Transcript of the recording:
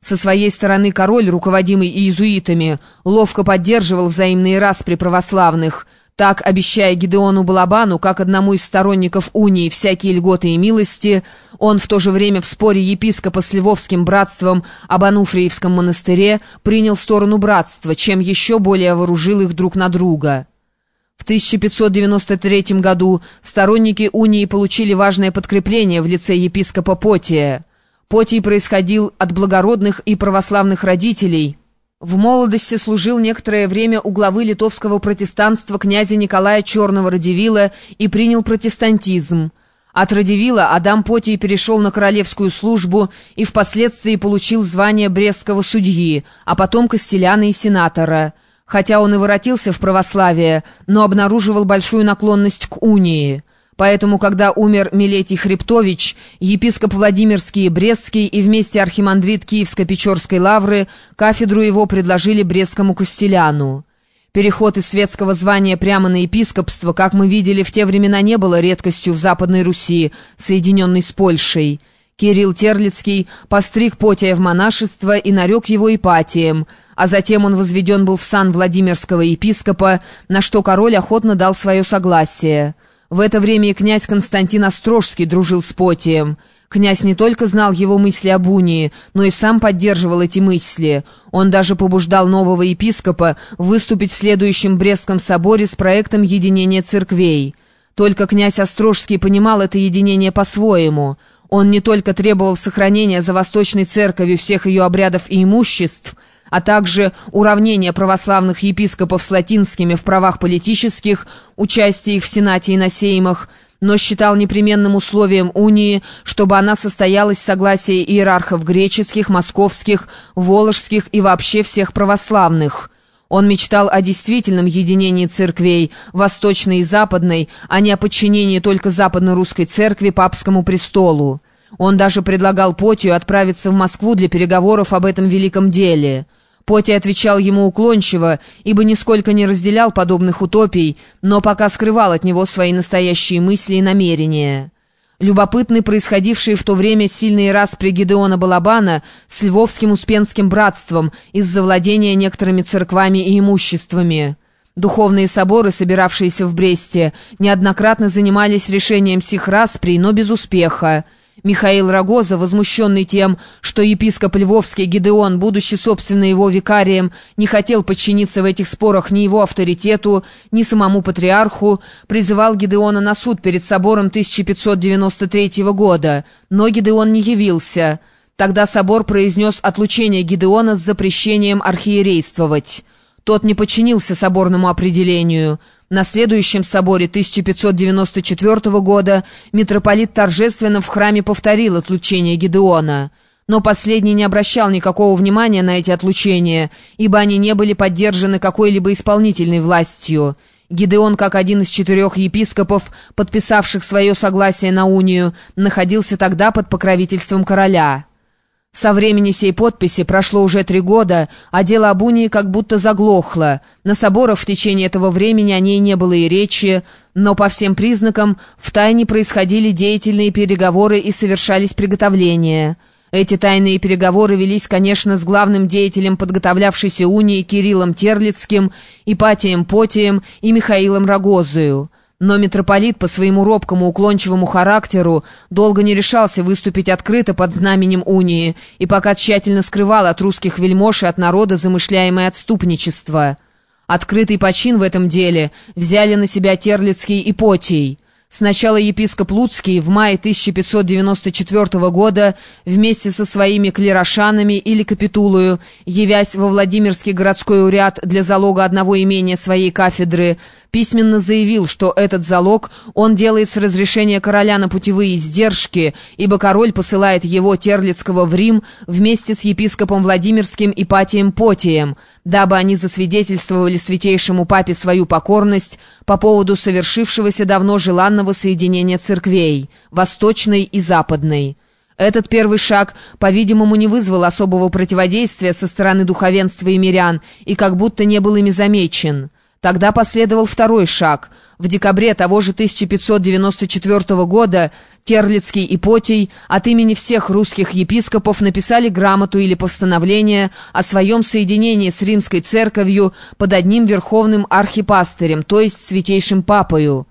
Со своей стороны король, руководимый иезуитами, ловко поддерживал взаимные распри православных, так обещая Гидеону Балабану, как одному из сторонников унии, всякие льготы и милости, он в то же время в споре епископа с Львовским братством об Ануфриевском монастыре принял сторону братства, чем еще более вооружил их друг на друга. В 1593 году сторонники унии получили важное подкрепление в лице епископа Потия. Потий происходил от благородных и православных родителей. В молодости служил некоторое время у главы литовского протестанства князя Николая Черного Радивила и принял протестантизм. От Радивила Адам Потий перешел на королевскую службу и впоследствии получил звание брестского судьи, а потом костеляна и сенатора. Хотя он и воротился в православие, но обнаруживал большую наклонность к унии. Поэтому, когда умер Милетий Хребтович, епископ Владимирский и Брестский и вместе архимандрит Киевско-Печорской лавры, кафедру его предложили Брестскому Костеляну. Переход из светского звания прямо на епископство, как мы видели, в те времена не было редкостью в Западной Руси, соединенной с Польшей. Кирилл Терлицкий постриг Потия в монашество и нарек его Ипатием, а затем он возведен был в сан Владимирского епископа, на что король охотно дал свое согласие. В это время и князь Константин Острожский дружил с Потием. Князь не только знал его мысли об унии, но и сам поддерживал эти мысли. Он даже побуждал нового епископа выступить в следующем Брестском соборе с проектом единения церквей. Только князь Острожский понимал это единение по-своему. Он не только требовал сохранения за Восточной Церковью всех ее обрядов и имуществ, а также уравнение православных епископов с латинскими в правах политических, участие их в Сенате и на сеймах, но считал непременным условием унии, чтобы она состоялась в согласии иерархов греческих, московских, воложских и вообще всех православных. Он мечтал о действительном единении церквей, восточной и западной, а не о подчинении только западно-русской церкви папскому престолу. Он даже предлагал Потию отправиться в Москву для переговоров об этом великом деле. Поти отвечал ему уклончиво, ибо нисколько не разделял подобных утопий, но пока скрывал от него свои настоящие мысли и намерения. Любопытны происходившие в то время сильные распри Гидеона Балабана с Львовским Успенским братством из-за владения некоторыми церквами и имуществами. Духовные соборы, собиравшиеся в Бресте, неоднократно занимались решением сих расприй, но без успеха. Михаил Рогоза, возмущенный тем, что епископ Львовский Гидеон, будучи собственно его викарием, не хотел подчиниться в этих спорах ни его авторитету, ни самому патриарху, призывал Гидеона на суд перед собором 1593 года, но Гидеон не явился. Тогда собор произнес отлучение Гидеона с запрещением архиерействовать. Тот не подчинился соборному определению. На следующем соборе 1594 года митрополит торжественно в храме повторил отлучение Гедеона. Но последний не обращал никакого внимания на эти отлучения, ибо они не были поддержаны какой-либо исполнительной властью. Гидеон, как один из четырех епископов, подписавших свое согласие на унию, находился тогда под покровительством короля. Со времени сей подписи прошло уже три года, а дело об унии как будто заглохло. На соборах в течение этого времени о ней не было и речи, но по всем признакам в тайне происходили деятельные переговоры и совершались приготовления. Эти тайные переговоры велись, конечно, с главным деятелем подготовлявшейся унии Кириллом Терлицким, Ипатием Потием и Михаилом Рогозою. Но митрополит по своему робкому уклончивому характеру долго не решался выступить открыто под знаменем унии и пока тщательно скрывал от русских вельмож и от народа замышляемое отступничество. Открытый почин в этом деле взяли на себя Терлицкий и Потий. Сначала епископ Луцкий в мае 1594 года вместе со своими клерошанами или капитулою, явясь во Владимирский городской уряд для залога одного имения своей кафедры, письменно заявил, что этот залог он делает с разрешения короля на путевые издержки, ибо король посылает его Терлицкого в Рим вместе с епископом Владимирским Ипатием Потием, дабы они засвидетельствовали святейшему папе свою покорность по поводу совершившегося давно желанного соединения церквей, восточной и западной. Этот первый шаг, по-видимому, не вызвал особого противодействия со стороны духовенства и мирян и как будто не был ими замечен. Тогда последовал второй шаг. В декабре того же 1594 года Терлицкий и Потий от имени всех русских епископов написали грамоту или постановление о своем соединении с римской церковью под одним верховным архипастырем, то есть святейшим папою.